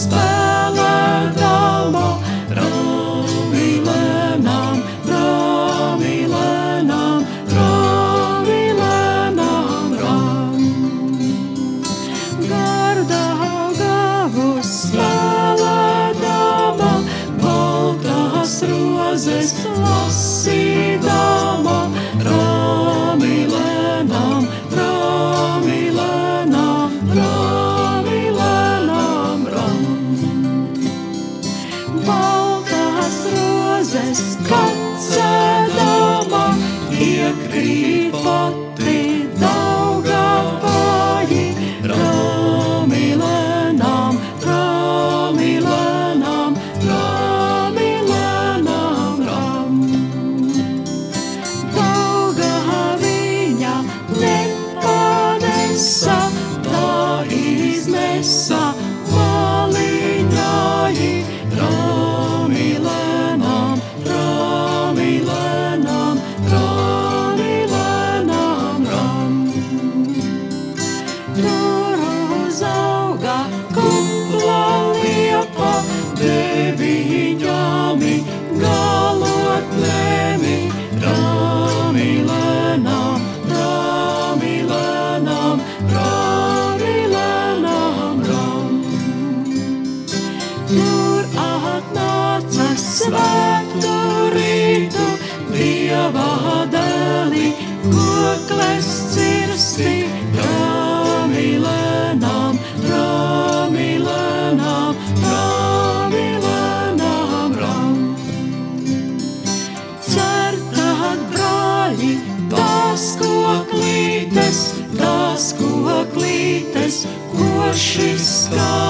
spēlē dāma, romi lēnām, romi lēnām, romi lēnām, rom. Gardā gavus spēlē dāma, baltās rozes lasīdām. baltās rozes, kad cēdama iekrīt pat. Deviņāmi galotnēmi, rāmi lēnām, rāmi lēnām, rāmi lēnām, rām. Tur atnāca svētu rītu, dieva dēli, kokles tās koklītes, tās koklītes, ko šis kā